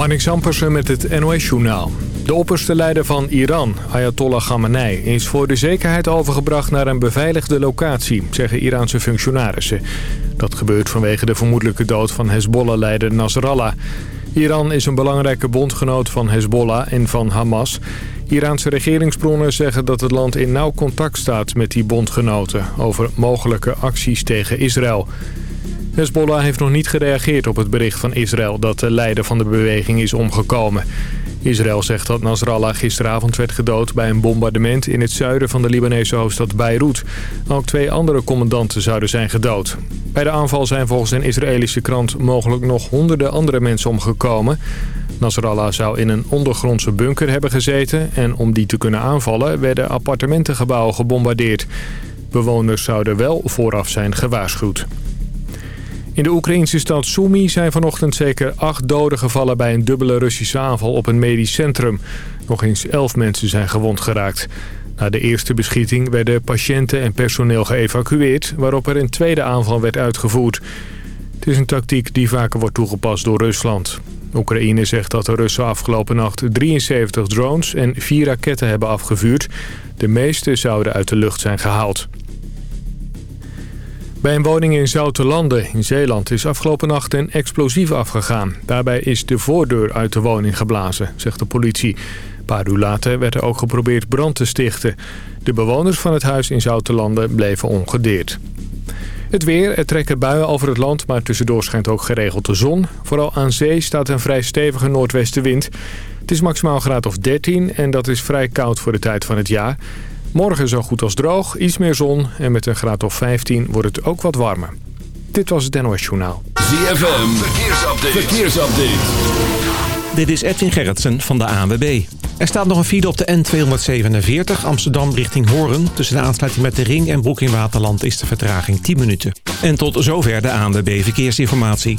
Marnix Ampersen met het NOS-journaal. De opperste leider van Iran, Ayatollah Khamenei, is voor de zekerheid overgebracht naar een beveiligde locatie, zeggen Iraanse functionarissen. Dat gebeurt vanwege de vermoedelijke dood van Hezbollah-leider Nasrallah. Iran is een belangrijke bondgenoot van Hezbollah en van Hamas. Iraanse regeringsbronnen zeggen dat het land in nauw contact staat met die bondgenoten over mogelijke acties tegen Israël. Hezbollah heeft nog niet gereageerd op het bericht van Israël dat de leider van de beweging is omgekomen. Israël zegt dat Nasrallah gisteravond werd gedood bij een bombardement in het zuiden van de Libanese hoofdstad Beirut. Ook twee andere commandanten zouden zijn gedood. Bij de aanval zijn volgens een Israëlische krant mogelijk nog honderden andere mensen omgekomen. Nasrallah zou in een ondergrondse bunker hebben gezeten en om die te kunnen aanvallen werden appartementengebouwen gebombardeerd. Bewoners zouden wel vooraf zijn gewaarschuwd. In de Oekraïnse stad Sumy zijn vanochtend zeker acht doden gevallen bij een dubbele Russische aanval op een medisch centrum. Nog eens elf mensen zijn gewond geraakt. Na de eerste beschieting werden patiënten en personeel geëvacueerd... waarop er een tweede aanval werd uitgevoerd. Het is een tactiek die vaker wordt toegepast door Rusland. Oekraïne zegt dat de Russen afgelopen nacht 73 drones en vier raketten hebben afgevuurd. De meeste zouden uit de lucht zijn gehaald. Bij een woning in Zoutelanden in Zeeland is afgelopen nacht een explosief afgegaan. Daarbij is de voordeur uit de woning geblazen, zegt de politie. Een paar uur later werd er ook geprobeerd brand te stichten. De bewoners van het huis in Zoutelanden bleven ongedeerd. Het weer, er trekken buien over het land, maar tussendoor schijnt ook geregeld de zon. Vooral aan zee staat een vrij stevige noordwestenwind. Het is maximaal graad of 13 en dat is vrij koud voor de tijd van het jaar. Morgen zo goed als droog, iets meer zon en met een graad of 15 wordt het ook wat warmer. Dit was het NOS Journaal. ZFM, verkeersupdate. verkeersupdate. Dit is Edwin Gerritsen van de ANWB. Er staat nog een file op de N247 Amsterdam richting Horen. Tussen de aansluiting met de Ring en Broek in Waterland is de vertraging 10 minuten. En tot zover de ANWB Verkeersinformatie.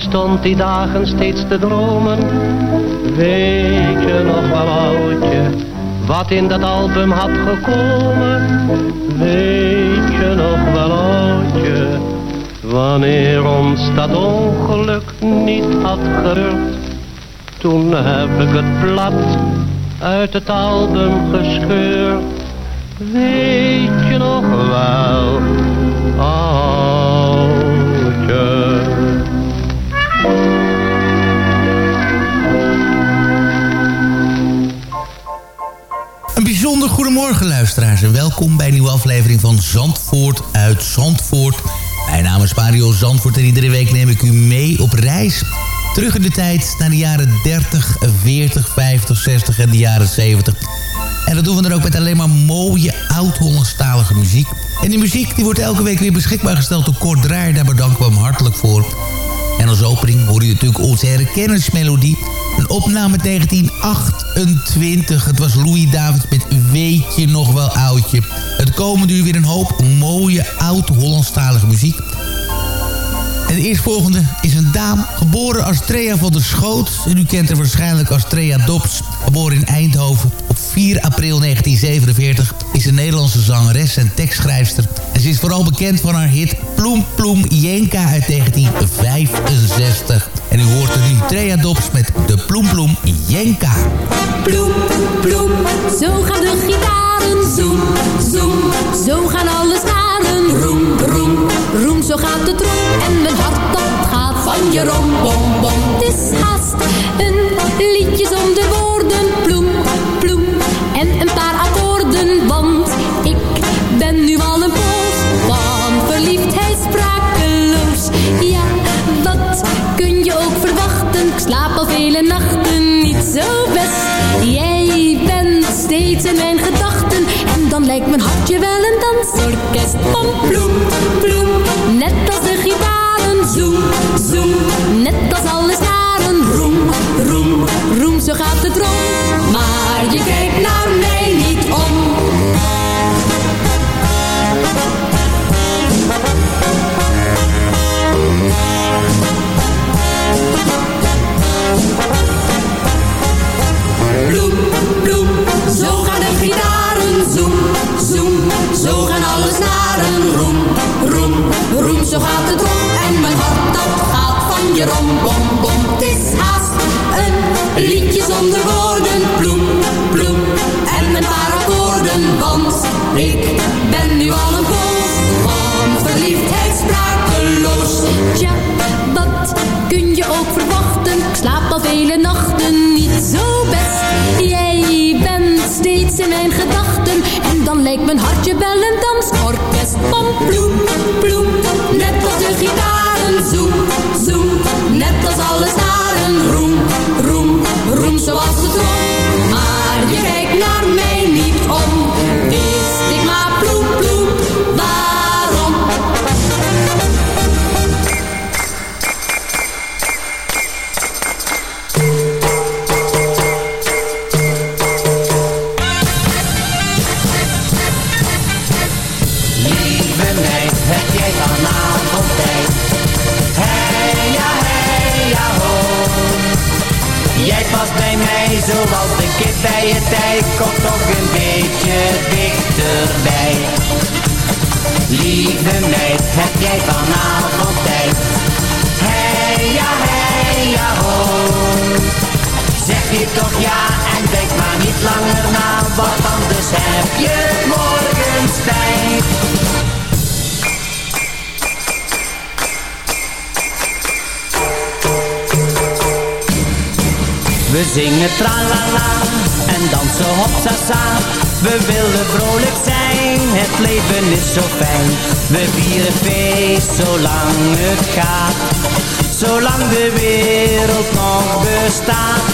Stond die dagen steeds te dromen. Weet je nog wel, oudje, wat in dat album had gekomen? Weet je nog wel, oudje, wanneer ons dat ongeluk niet had gebeurd? Toen heb ik het blad uit het album gescheurd. Weet je nog wel, Goedemorgen luisteraars en welkom bij een nieuwe aflevering van Zandvoort uit Zandvoort. Mijn naam is Mario Zandvoort en iedere week neem ik u mee op reis. Terug in de tijd naar de jaren 30, 40, 50, 60 en de jaren 70. En dat doen we dan ook met alleen maar mooie oud-Hollandstalige muziek. En die muziek die wordt elke week weer beschikbaar gesteld door Kort Draaier. Daar bedanken we hem hartelijk voor. En als opening hoor je natuurlijk onze herkennismelodie. Een opname 1928. Het was Louis Davids Weet je nog wel oudje. Het komende uur weer een hoop mooie oud-Hollandstalige muziek. En de eerstvolgende is een dame, geboren als Trea van der Schoot. En u kent haar waarschijnlijk als Trea Dobbs, geboren in Eindhoven. Op 4 april 1947 is een Nederlandse zangeres en tekstschrijfster. En ze is vooral bekend van haar hit Ploem Ploem Jenka uit 1965. En u hoort er nu Trea Dobbs met de Ploem Ploem Jenka. Ploem, ploem, zo gaan de gitaren. Zoem, zoem, zo gaan alle. Roem, roem, roem, zo gaat het roem. En mijn hart dat gaat van je rom, bom, bom. Het is haast een liedje zonder woorden. Ploem, ploem, en een paar akkoorden. Want ik ben nu al een poos van verliefdheid sprakeloos. Ja, wat kun je ook verwachten? Ik slaap al vele nachten niet zo best. Jij bent steeds in mijn gedachten. Lijkt mijn hartje wel een dansorkest. Pom, ploem, ploem, net als de gitaren. Zoem, zoem, net als alle snaren. Roem, roem, roem, zo gaat het rond. Maar je kijkt naar mij Roem, zo gaat het rond. En mijn hart dat gaat je rom, bom, bom. Het is haast een liedje zonder woorden. Bloem, bloem en een paar akkoorden. Want ik ben nu al een poos van verliefdheid sprakeloos. Tja, wat kun je ook verwachten? Ik slaap al vele nachten niet zo best. Jij bent steeds in mijn gedachten. En dan lijkt mijn hartje wel een dansorkest. Van bloem, bloem, net als de gitaren. Zoem, zoem, net als alle staren. Roem, roem, roem zoals de trom. Maar je kijkt naar Lieve meid, heb jij vanavond tijd? Hey ja, hey ja, ho. Zeg je toch ja en denk maar niet langer na, want anders heb je morgen spijt. We zingen tralala en dansen hopsasa. We willen vrolijk zijn, het leven is zo fijn. We vieren feest zolang het gaat, zolang de wereld nog bestaat.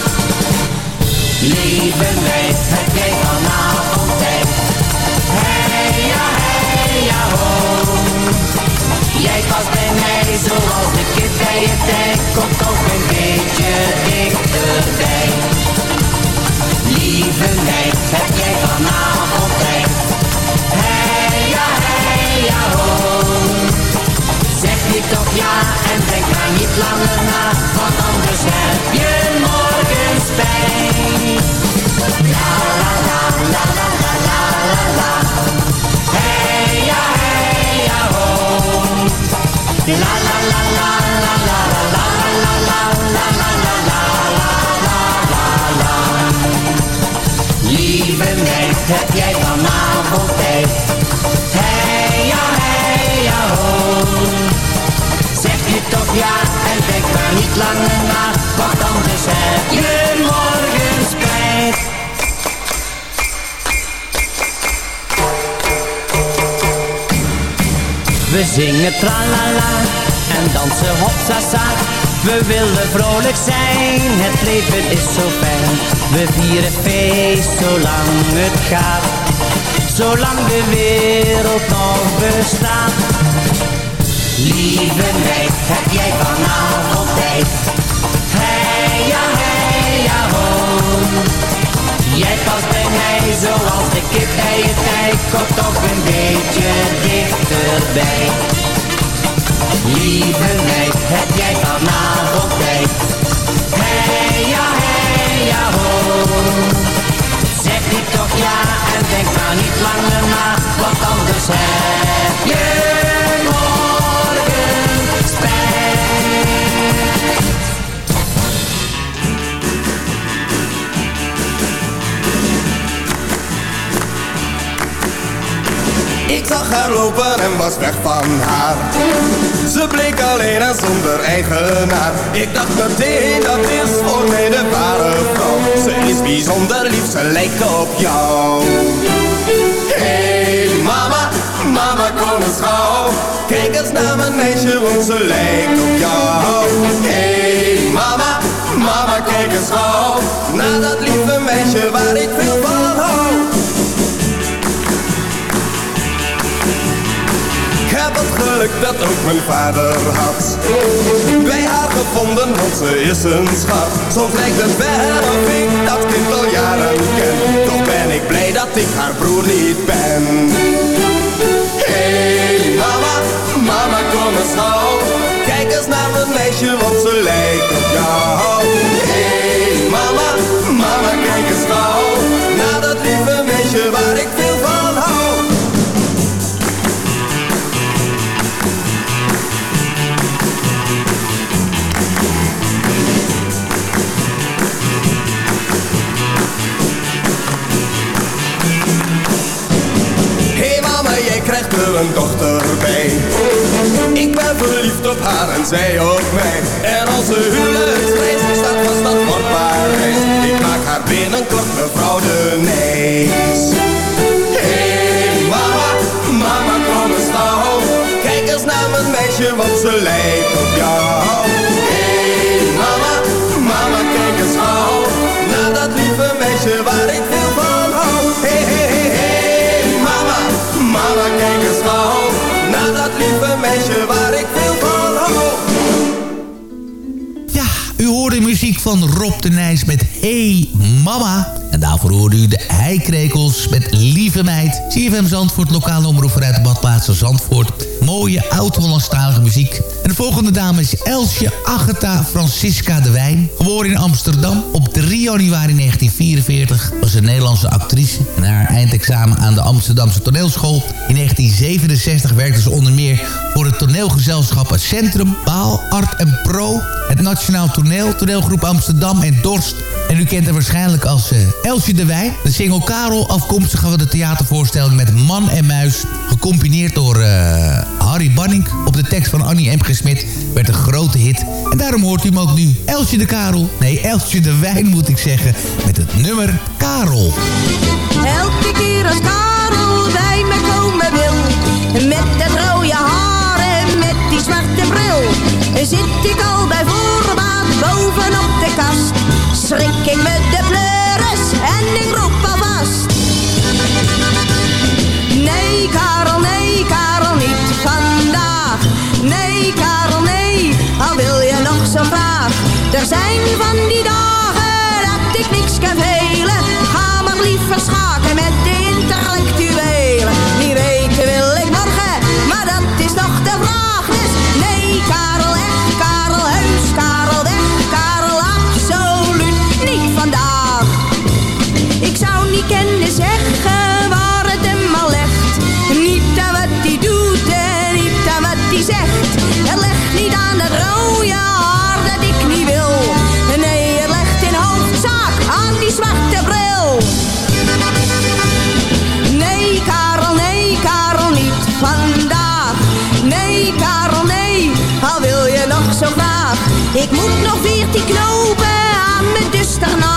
Lieve meid, heb jij vanavond tijd? Hey ja, hey ja, ho. Jij past bij mij zoals de kip bij je tijd. Kom toch een beetje dichterbij. Lieve meid, heb jij vanavond tijd? Hey ja, ho. Zeg je toch ja en denk maar niet langer na, want anders heb je morgen spijt. La la la la la la la la la. Hey ja, ho. La la la la la la la la la la la la la Lieve meid, heb jij vanavond tijd? Hey ja, hey ja, ho. Zeg je toch ja en denk maar niet langer na, want anders heb je morgen spijt. We zingen tralala en dansen hopsasa. We willen vrolijk zijn, het leven is zo fijn. We vieren feest zolang het gaat, zolang de wereld nog bestaat. Lieve meid, heb jij vanavond tijd? Hey ja, hey ja, ho. Jij past bij mij zoals de kip bij je tijd. Kom toch een beetje dichterbij. Lieve meid, heb jij vanavond tijd? Hey ja, hey ho. Zeg niet toch ja en denk maar niet langer na, want anders heb je Ik zag haar lopen en was weg van haar. Ze bleek alleen en zonder eigenaar. Ik dacht meteen, dat is voor mij de ware vrouw. Ze is bijzonder lief, ze lijkt op jou. Hey mama, mama kom eens gauw. Kijk eens naar mijn meisje, want ze lijkt op jou. Hey mama, mama kijk eens gauw. Naar dat lieve meisje waar ik veel van hou. Geluk dat ook mijn vader had. Bij haar gevonden, want ze is een schat. Zo lijkt het wel of ik dat kind al jaren ken. Toch ben ik blij dat ik haar broer niet ben. Hey mama, mama kom eens gauw. Kijk eens naar mijn meisje, want ze lijkt op jou. Hey mama, mama kijk eens gauw. Naar dat lieve meisje waar ik veel op haar muziek van Rob de Nijs met Hey Mama. En daarvoor hoorde u de Heikrekels met Lieve Meid. CFM Zandvoort, lokale omroep vanuit de badplaats van Zandvoort. Mooie oud-Hollandstalige muziek. En de volgende dame is Elsje Agatha Francisca de Wijn. Geboren in Amsterdam op 3 januari 1944. Was een Nederlandse actrice. Na haar eindexamen aan de Amsterdamse toneelschool. In 1967 werkte ze onder meer voor het toneelgezelschap Het Centrum, Baal, Art en Pro. Het Nationaal Toneel, toneelgroep Amsterdam en Dorst. En u kent haar waarschijnlijk als uh, Elsje de Wijn. De single Karel, afkomstig van de theatervoorstelling met Man en Muis. Gecombineerd door uh, Harry Banning op de tekst van Annie M. Smit. Werd een grote hit. En daarom hoort u hem ook nu. Elsje de Karel. Nee, Elsje de Wijn moet ik zeggen. Met het nummer Karel. Elke keer als Karel bij me komen wil. Met dat rode haar die zwarte bril. Zit ik al bij voorbaat bovenop de kast. Schrik ik met de pleuris en ik roep alvast. Nee, Karel, nee, Karel, niet vandaag. Nee, Karel, nee, al wil je nog zo graag. Er zijn van die dagen veertien knopen aan mijn duster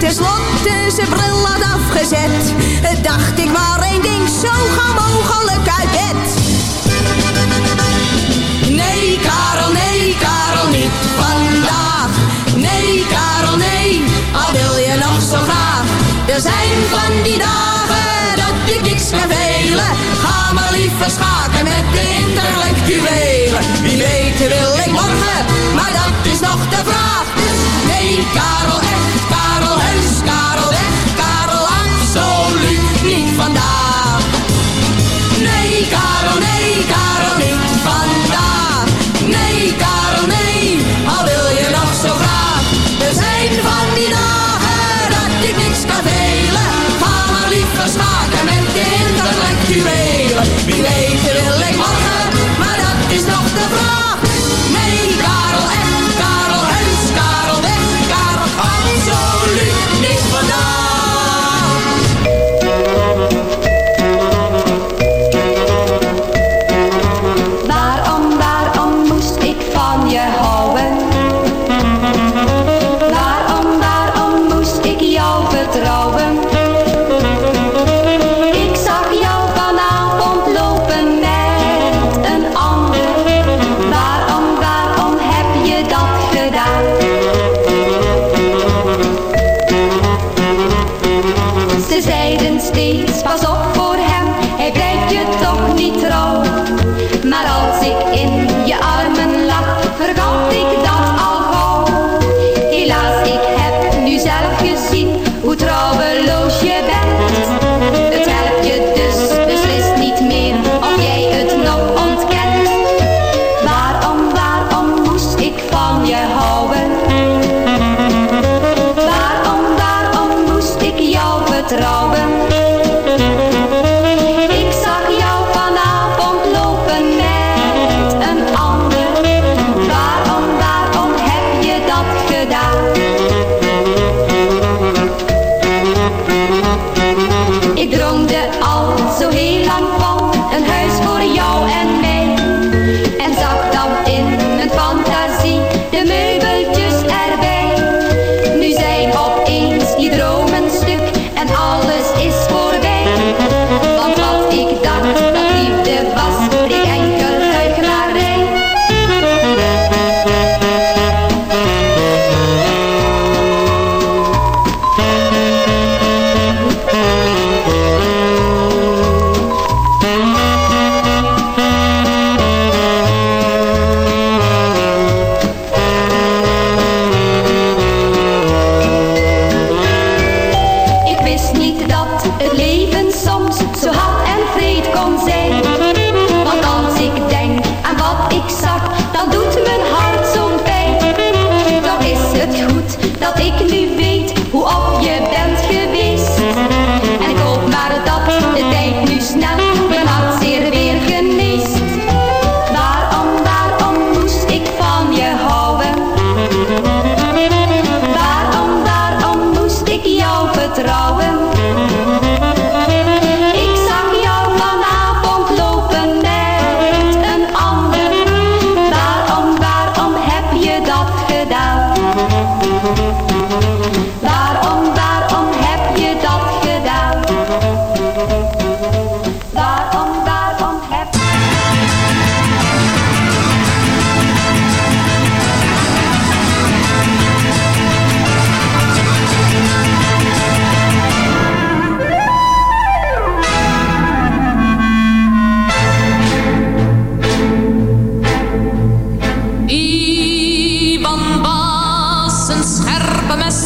tenslotte zijn bril had afgezet, dacht ik maar één ding, zo gauw mogelijk uit bed. Nee, Karel, nee, Karel, niet vandaag. Nee, Karel, nee, al wil je nog zo graag. Er zijn van die dagen dat ik niks kan velen. Ga maar liever schaken met de intellectuelen. Wie weet wil ik morgen, maar dat is nog de vraag. een huis voor jou en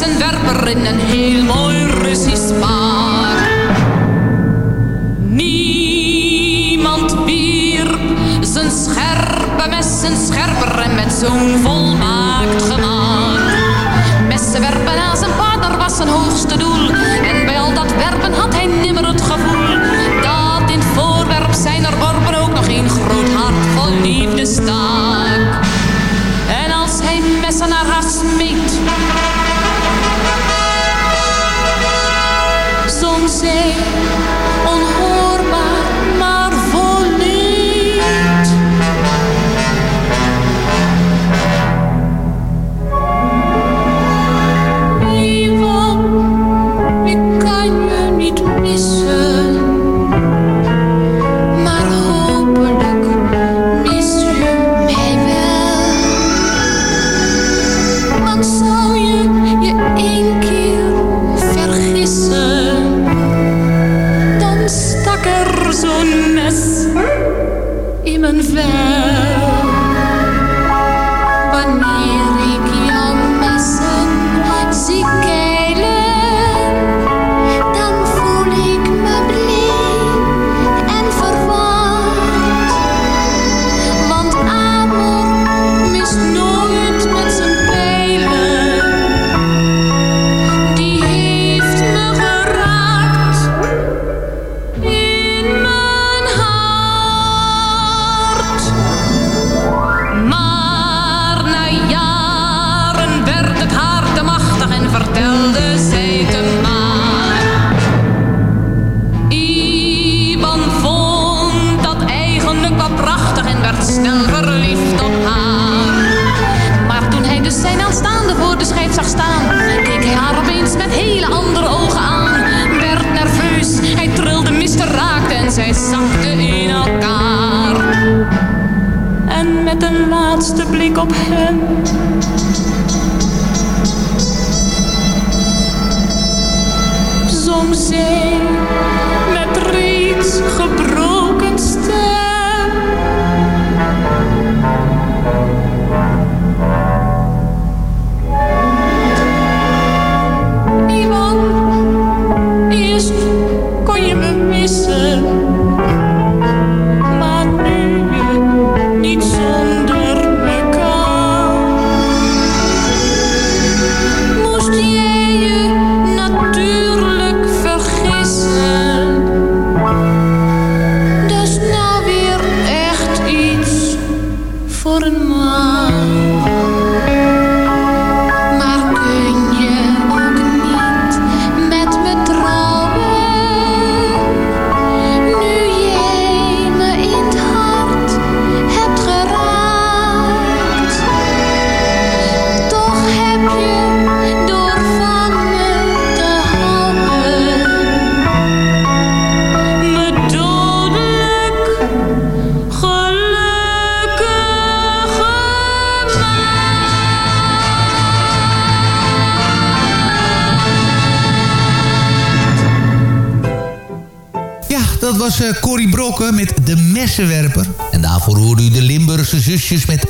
messenwerper in een heel mooi Russisch paar. Niemand wierp zijn scherpe messen scherper en met zo'n volmaakt snel verliefd op haar. Maar toen hij dus zijn aanstaande voor de schijf zag staan, keek hij haar opeens met hele andere ogen aan. Werd nerveus, hij trilde, miste, raakte en zij zakte in elkaar. En met een laatste blik op hem zong zij met reeds gebroken En daarvoor hoorde u de Limburgse zusjes met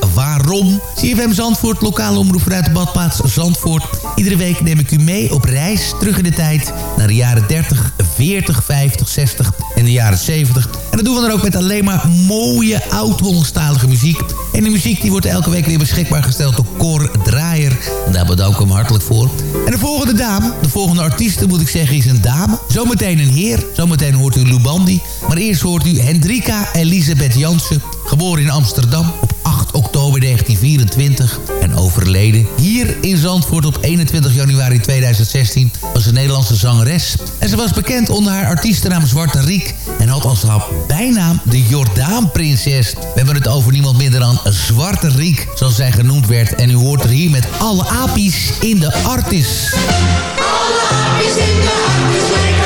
CFM Zandvoort, lokale omroep vanuit de badplaats Zandvoort. Iedere week neem ik u mee op reis terug in de tijd... naar de jaren 30, 40, 50, 60 en de jaren 70. En dat doen we dan ook met alleen maar mooie oud-Hollandstalige muziek. En die muziek die wordt elke week weer beschikbaar gesteld door Cor Draaier. En daar bedank ik hem hartelijk voor. En de volgende dame, de volgende artiest moet ik zeggen, is een dame. Zometeen een heer, zometeen hoort u Lubandi. Maar eerst hoort u Hendrika Elisabeth Jansen, geboren in Amsterdam op 8 oktober 1924 en overleden hier in Zandvoort op 21 januari 2016 was een Nederlandse zangeres. En ze was bekend onder haar artiestennaam Zwarte Riek en had als haar bijnaam de Jordaanprinses. We hebben het over niemand minder dan Zwarte Riek, zoals zij genoemd werd. En u hoort er hier met alle apies in de artis. Alle apies in de hartjes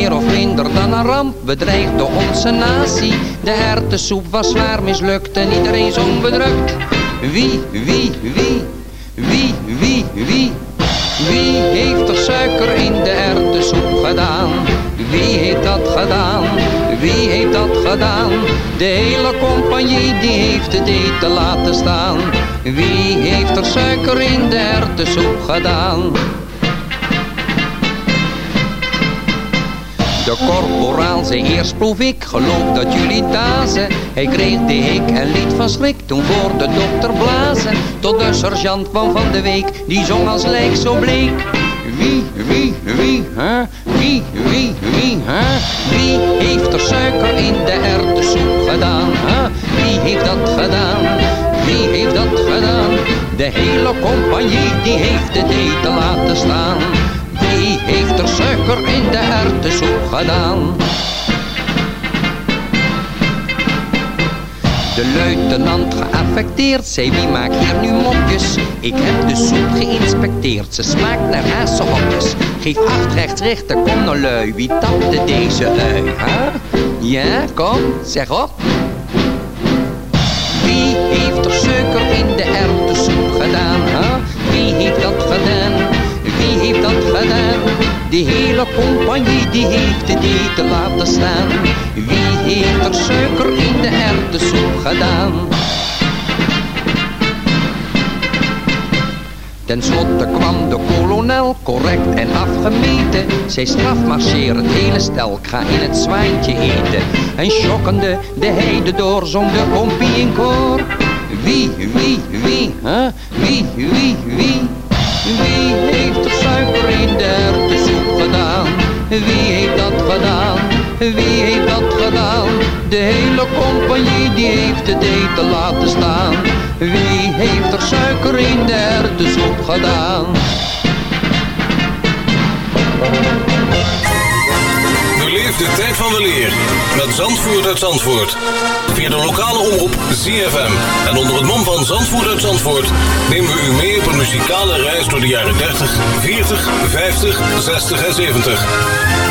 meer of minder dan een ramp bedreigde onze natie. De hertensoep was zwaar mislukt en iedereen zong bedrukt. Wie, wie, wie, wie, wie, wie, wie heeft er suiker in de erwtensoep gedaan? Wie heeft dat gedaan? Wie heeft dat gedaan? De hele compagnie die heeft het eten laten staan. Wie heeft er suiker in de erwtensoep gedaan? De korporaal zei eerst proef ik, geloof dat jullie dazen. Hij kreeg de hik en liet van schrik toen voor de dokter blazen. Tot de sergeant kwam van de week, die zong als lijk zo bleek. Wie, wie, wie, hè? Wie, wie, wie, hè? Wie heeft er suiker in de erwtensoep gedaan, hè? Wie heeft dat gedaan? Wie heeft dat gedaan? De hele compagnie, die heeft het eten laten staan. Er suiker in de erwtensoep gedaan? De luitenant geaffecteerd zei wie maakt hier nu mopjes Ik heb de soep geïnspecteerd, ze smaakt naar hazenhokjes Geef acht rechts rechter, kom nou lui, wie tapte deze ui, hè? Ja, kom, zeg op Wie heeft er suiker in de erwtensoep gedaan, hè? Wie heeft dat gedaan? Dat? De hele compagnie die heeft het eten laten staan. Wie heeft er suiker in de erwtensoep gedaan? Ten slotte kwam de kolonel, correct en afgemeten. Zij strafmarcheer het hele stel, ik ga in het zwijntje eten. En schokkende de heide door, zong de kompie in koor. Wie, wie, wie, compagnie die heeft het eten laten staan. Wie heeft er suiker in de erwtensoep gedaan? Beleef de tijd van de leer met Zandvoort uit Zandvoort. Via de lokale omroep ZFM. En onder het mom van Zandvoort uit Zandvoort nemen we u mee op een muzikale reis door de jaren 30, 40, 50, 60 en 70.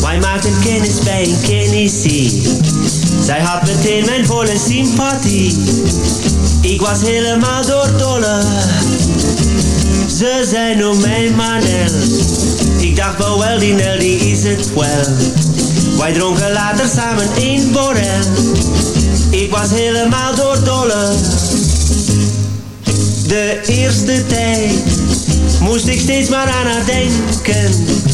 Wij maakten kennis bij een. Zij had meteen mijn volle sympathie. Ik was helemaal doordolle. Ze zei noem mij Manel. Ik dacht wel wel die Nel die is het wel. Wij dronken later samen een borrel. Ik was helemaal doordolle. De eerste tijd moest ik steeds maar aan haar denken.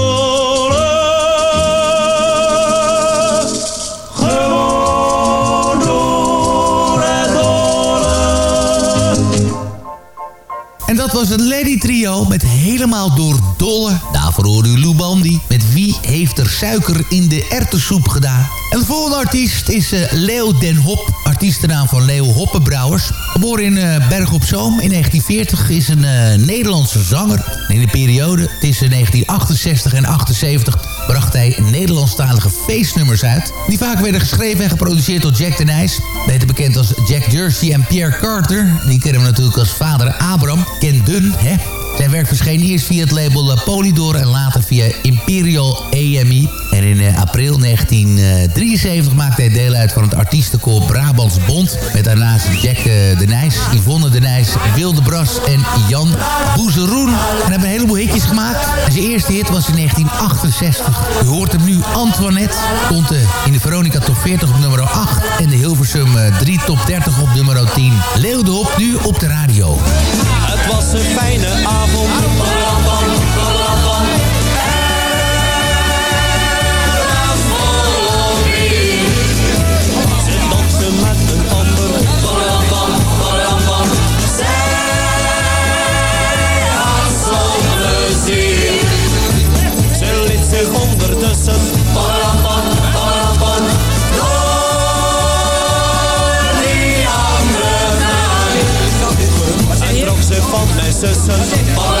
Was het Lady Trio met helemaal door dolle. Daarvoor hoorde u Lou Bandy met Wie heeft er suiker in de erwtensoep gedaan. En de volgende artiest is eh, Leo den Hop, artiestennaam van Leo Hoppenbrouwers. Geboren in eh, Berg op Zoom in 1940 is een eh, Nederlandse zanger. In de periode tussen 1968 en 78 bracht hij Nederlandstalige feestnummers uit. Die vaak werden geschreven en geproduceerd door Jack de Nijs. Beter bekend als Jack Jersey en Pierre Carter. Die kennen we natuurlijk als vader Abraham. Ken Dun, hè? Zijn werk verscheen eerst via het label eh, Polydor en later via Imperial AME. In eh, april 1973 maakte hij deel uit van het artiestenkoor Brabants Bond. Met daarnaast Jack eh, de Nijs, Yvonne de Nijs, Wilde Bras en Jan Boezeroen. En hebben een heleboel hitjes gemaakt. Zijn eerste hit was in 1968. U hoort hem nu, Antoinette. Komt in de Veronica Top 40 op nummer 8. En de Hilversum 3 Top 30 op nummer 10. Leeuw de Hop nu op de radio. Het was een fijne avond. Ondertussen. Door die andere en trok ze van mijn zussen.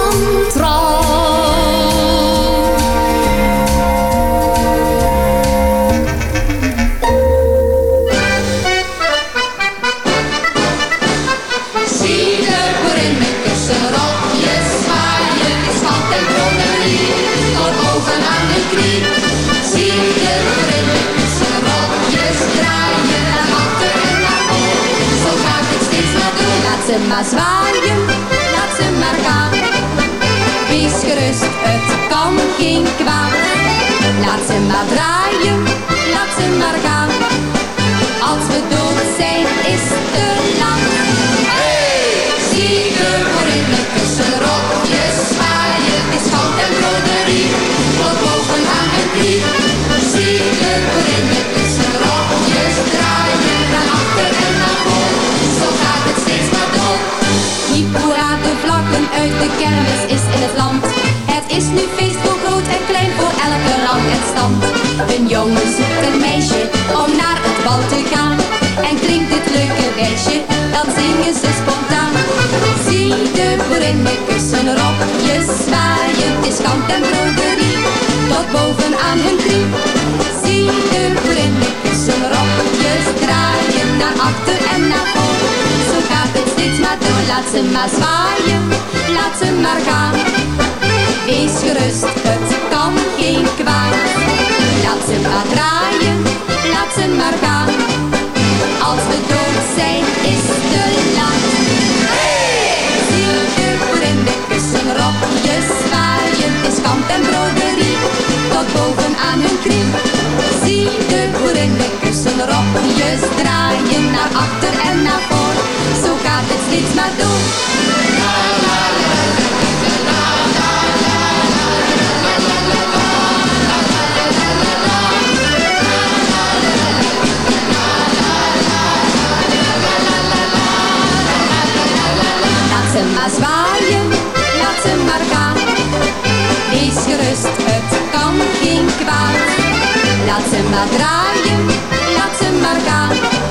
Ze maar zwaaien, laat ze maar gaan. Wees gerust, het kan geen kwaad. Laat ze maar draaien, laat ze maar gaan. Als we dood zijn, is te de kermis is in het land. Het is nu feest voor groot en klein, voor elke rang en stand. Een jongen zoekt een meisje om naar het bal te gaan. En klinkt dit leuke wijsje, dan zingen ze spontaan. Zie de boerin met kussen rokjes zwaaien, het is kant en broderie, tot boven aan hun knie. Zie de boerinnetjes zijn rokjes draaien naar achter en naar voor. Steeds maar door, laat ze maar zwaaien, laat ze maar gaan. Wees gerust, het kan geen kwaad. Laat ze maar draaien, laat ze maar gaan. Als we dood zijn, is de laat. Zie de boerinnetjes zijn rokjes zwaaien, is kamp en broderie, tot boven aan hun knie. Zie de boerinnetjes zijn rokjes draaien, naar achter en naar voor. Zo gaat het steeds maar door. Laat ze maar zwaaien, laat ze maar gaan. Wees gerust, het kan geen kwaad. Laat ze maar draaien, laat ze maar gaan.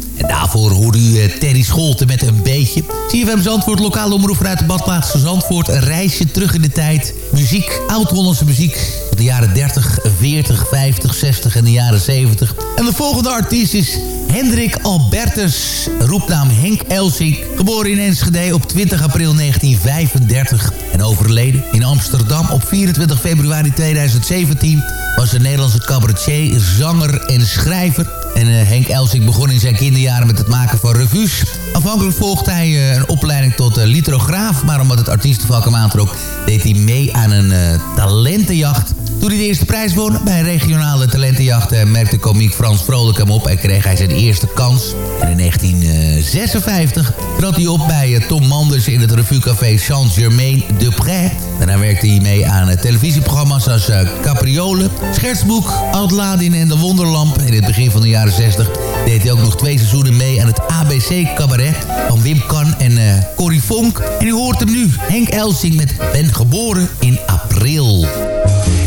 Daarvoor hoorde u eh, Terry Scholten met een beetje. CFM Zandvoort, lokale omroep vanuit de badplaats Zandvoort. Een reisje terug in de tijd. Muziek, oud-Hollandse muziek. uit De jaren 30, 40, 50, 60 en de jaren 70. En de volgende artiest is Hendrik Albertus. Roepnaam Henk Elsink. Geboren in Enschede op 20 april 1935. En overleden in Amsterdam op 24 februari 2017. Was een Nederlandse cabaretier, zanger en schrijver. En eh, Henk Elsink begon in zijn kinderjaren met het maken van revues. Afhankelijk volgde hij eh, een opleiding tot uh, lithograaf. Maar omdat het artiestenvak hem aantrok, deed hij mee aan een eh, talentenjacht. Toen hij de eerste prijs won bij regionale talentenjacht... merkte komiek Frans Vrolijk hem op en kreeg hij zijn eerste kans. En in 1956 trad hij op bij eh, Tom Manders in het revuecafé Saint-Germain de. Daarna werkte hij mee aan televisieprogramma's als eh, Capriole, Schertsboek, Outladin en De Wonderlamp. In het begin van de jaren 60 deed hij ook nog twee seizoenen mee aan het ABC Cabaret van Wim Kan en eh Corrie Vonk. En u hoort hem nu, Henk Elsing met Ben geboren in april.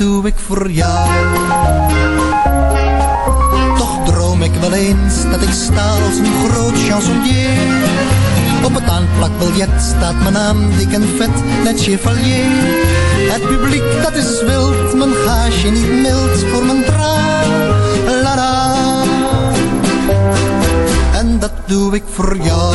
Doe ik voor jou. Toch droom ik wel eens dat ik sta als een groot chansonnier. Op het aanplakbiljet staat mijn naam dik en vet, net chevalier. Het publiek dat is wild, mijn gaasje niet mild voor mijn tra la la. En dat doe ik voor jou.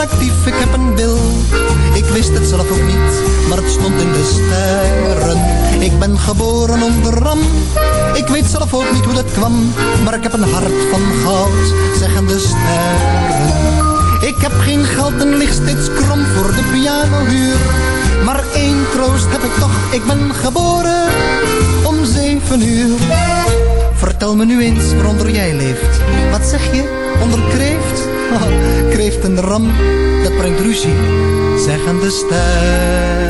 ben actief, ik heb een wil. Ik wist het zelf ook niet, maar het stond in de sterren. Ik ben geboren onder ram, ik weet zelf ook niet hoe dat kwam. Maar ik heb een hart van goud, zeggen de sterren. Ik heb geen geld en lig steeds krom voor de pianohuur. Maar één troost heb ik toch, ik ben geboren om zeven uur. Vertel me nu eens waaronder jij leeft. Wat zeg je? Onder kreeft? kreeft en ram, dat brengt ruzie, zeggen de sterren.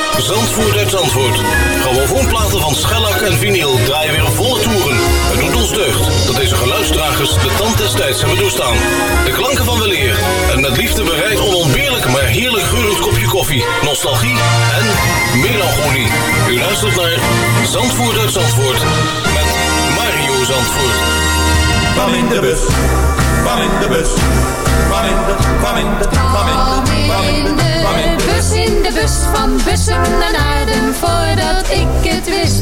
Zandvoort uit Zandvoort. Grammofoonplaten van schellak en vinyl draaien weer volle toeren. Het doet ons deugd dat deze geluidsdragers de tand des tijds hebben doorstaan. De klanken van weleer en met liefde bereid onontbeerlijk maar heerlijk geurend kopje koffie, nostalgie en melancholie. U luistert naar Zandvoort uit Zandvoort met Mario Zandvoort. Kwam in de bus, kwam in de bus, kwam in de, kwam in de, in de, de, naar Aarden, voordat ik het wist.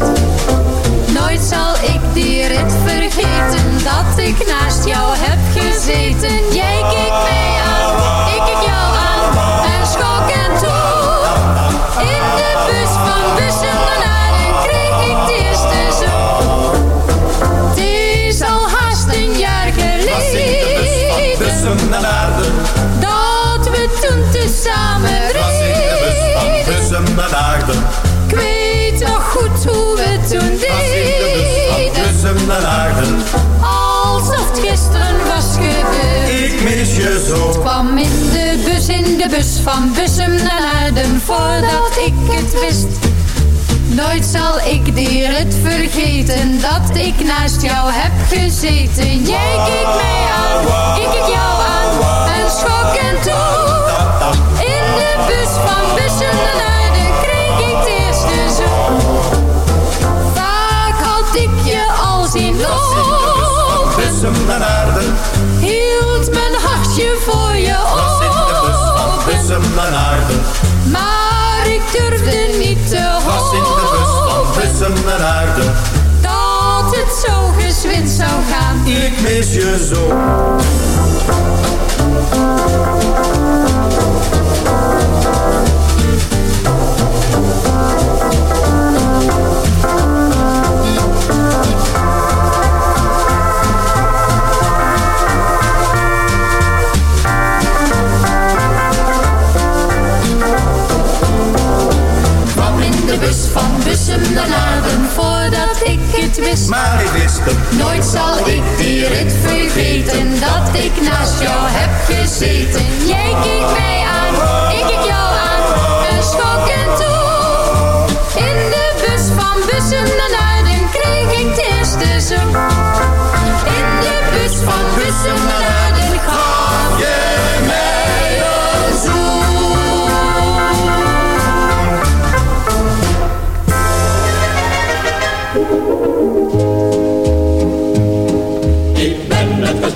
Nooit zal ik die rit vergeten, dat ik naast jou heb gezeten. Jij de bus van Bussum naar Aarden. Voordat ik het wist. Nooit zal ik die rit vergeten Dat ik naast jou heb gezeten Jij keek mij aan, ik keek jou aan En schok en toe In de bus van Bussen naar Aarden Kreeg ik de eerste zoen Vaak had ik je al zien lopen Bussen naar Aarden. Maar ik durfde niet te Was in de bus van Bussen naar Aarden. Dat het zo gezwind zou gaan Ik mis je zo. Het. Nooit zal ik die rit vergeten Dat ik naast jou heb gezeten Jij keek mij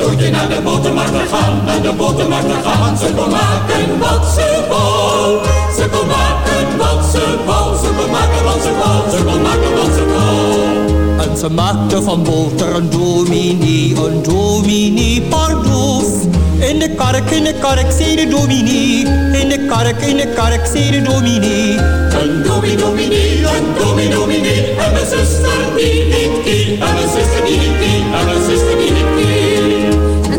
met cadeautje naar de botermarkt gegaan, naar de botermarkt gegaan. Ze kon maken wat ze wou. Ze kon maken wat ze wou. Ze kon maken wat ze wou. Ze kon maken wat ze wou. En ze maakte van boter een dominee, een dominee pardoes. In de kark, in de kark, zei de dominee. In de kark, in de kark, zei de dominee. Een dominee, dominee, een dominee, dominee. En mijn zuster die niet die, en mijn zuster die niet die, en mijn zuster die niet die.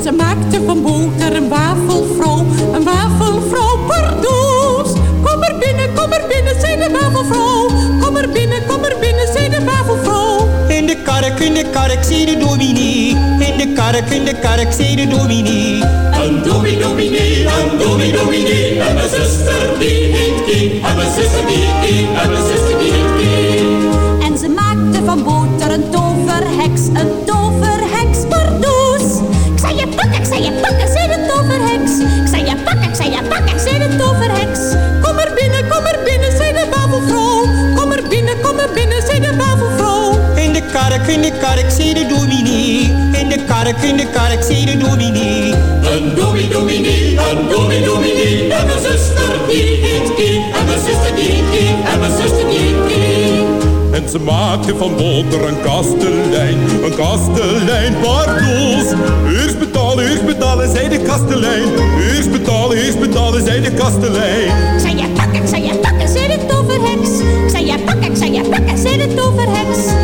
Ze maakte van boter een wafelvrouw, een wafelvrouw pardoes. Kom er binnen, kom er binnen, zei de wafelvrouw. Kom er binnen, kom er binnen, zei de wafelvrouw. In de kark, in de kark, zei de dominee. In de kark, in de kark, zei de dominee. Een dominee, dominee, een dominee, dominee. En mijn zuster die niet die, en mijn zuster die die, en mijn zuster die niet die. Kark, in de kark, zei de dominee. In de kark, in de kark, zei de dominee. Een dominee, dominee, een dominee, dominee. En mijn zuster die die, en mijn zuster die en mijn zuster die. En ze maakte van boter een kastelein, een kastelein pardoes. Eerst betalen, eerst betalen, zei de kastelein. Eerst betalen, eerst betalen, zei de kastelein. Zei je pakken, zei je pakken, zei de toverheks. Zei je pakken, ik zei je pakken, zei de toverheks.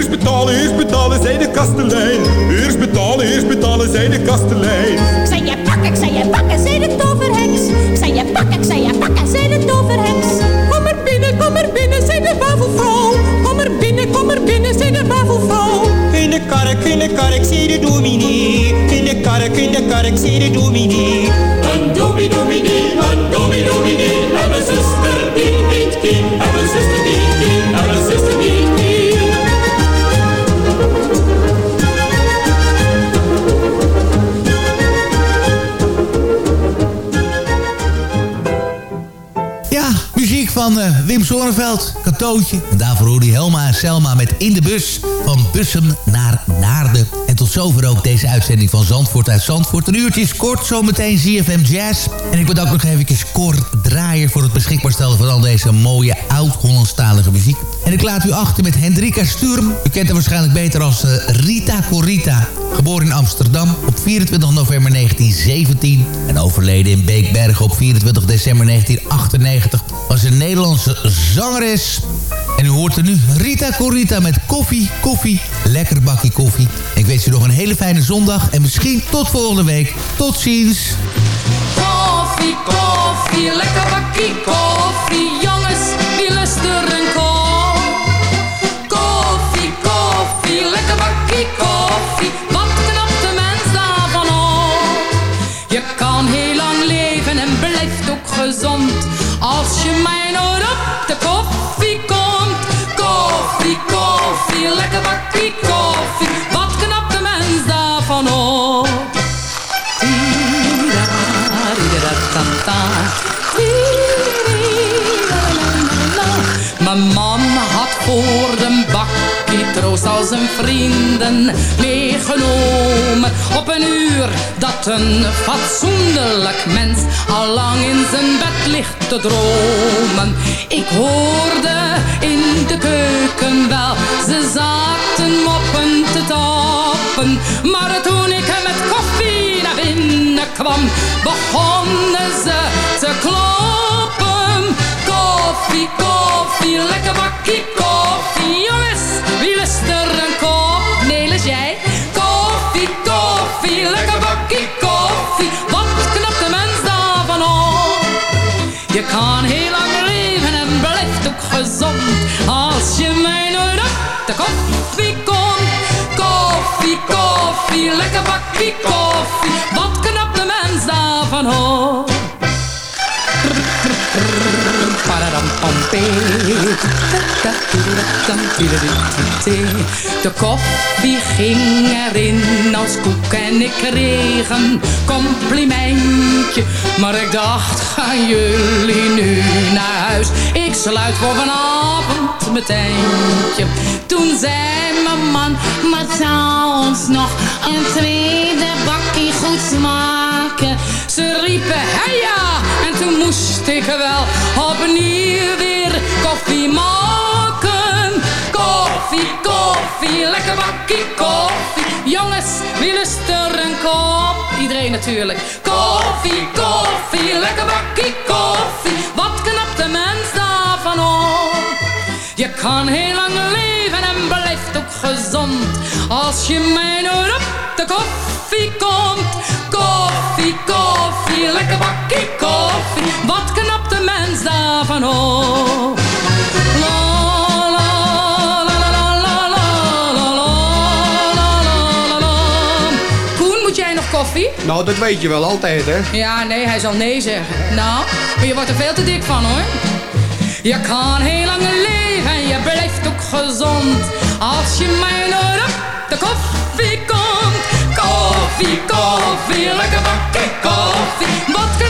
Eerst betalen, eerst betalen, zei de kastelein. Eerst betalen, eerst betalen, zei de kastelein. Ik zei je pakken, ik zei je pakken, zei de toverheks. Ik zei je pakken, ik zei je pakken, zei de toverheks. Kom er binnen, kom er binnen, zei de wafelvrouw. Kom er binnen, kom er binnen, zei de wafelvrouw. In de kark, in de kark, zei de dominee. In de kark, in de kark, zei de dominee. Een dominee, dominee, een dominee, dominee. En mijn zuster die niet die, en mijn zuster die van eh, Wim Zonneveld, Katootje. En daarvoor hoorde je Helma en Selma met In de Bus. Van Bussum naar Naarden. En tot zover ook deze uitzending van Zandvoort uit Zandvoort. Een uurtje is kort, zometeen ZFM Jazz. En ik bedank nog even Cor Draaier... voor het beschikbaar stellen van al deze mooie oud-Hollandstalige muziek. En ik laat u achter met Hendrika Sturm. U kent haar waarschijnlijk beter als eh, Rita Corita. Geboren in Amsterdam op 24 november 1917. En overleden in Beekbergen op 24 december 1998. Was een Nederlandse zangeres. En u hoort er nu Rita Corita met koffie, koffie, lekker bakje koffie. Ik wens u nog een hele fijne zondag en misschien tot volgende week. Tot ziens. Koffie, koffie, lekker bakkie koffie. Koffie, koffie, lekker bakkie koffie. Wat knapt de mens daarvan op? Je kan heel lang leven en blijft ook gezond. Als je mij meegenomen. Op een uur dat een fatsoenlijk mens al lang in zijn bed ligt te dromen. Ik hoorde in de keuken wel, ze zaten moppen te tappen. Maar toen ik met koffie naar binnen kwam, begonnen ze te kloppen. Koffie, koffie, lekker bakkie koffie. Jongens, wie lust er koffie, lekker bakkie koffie. Wat knapt de mens daarvan pam, De koffie ging erin als koek en ik kreeg een complimentje. Maar ik dacht, gaan jullie nu naar huis? Ik sluit voor vanavond mijn tentje. Toen zei mijn man, maar ons nog een tweede bakkie goed smaken? Ze riepen, ja, en toen moest ik wel opnieuw weer koffie maken. Koffie, koffie, lekker bakkie koffie. Jongens, wie lust er een kop? Iedereen natuurlijk. Koffie, koffie, lekker bakkie koffie. Wat knapt de mens daarvan op? Je kan heel lang leven en blijft ook gezond. Als je mij nooit op de koffie komt. Koffie, koffie, lekker bakkie koffie. Wat knapt de mens daarvan op? Nou, dat weet je wel altijd, hè? Ja, nee, hij zal nee zeggen. Nou, maar je wordt er veel te dik van, hoor. Je kan heel lang leven en je blijft ook gezond. Als je mij op de koffie komt. Koffie, koffie, lekker bakkie koffie. Wat